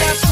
Yes.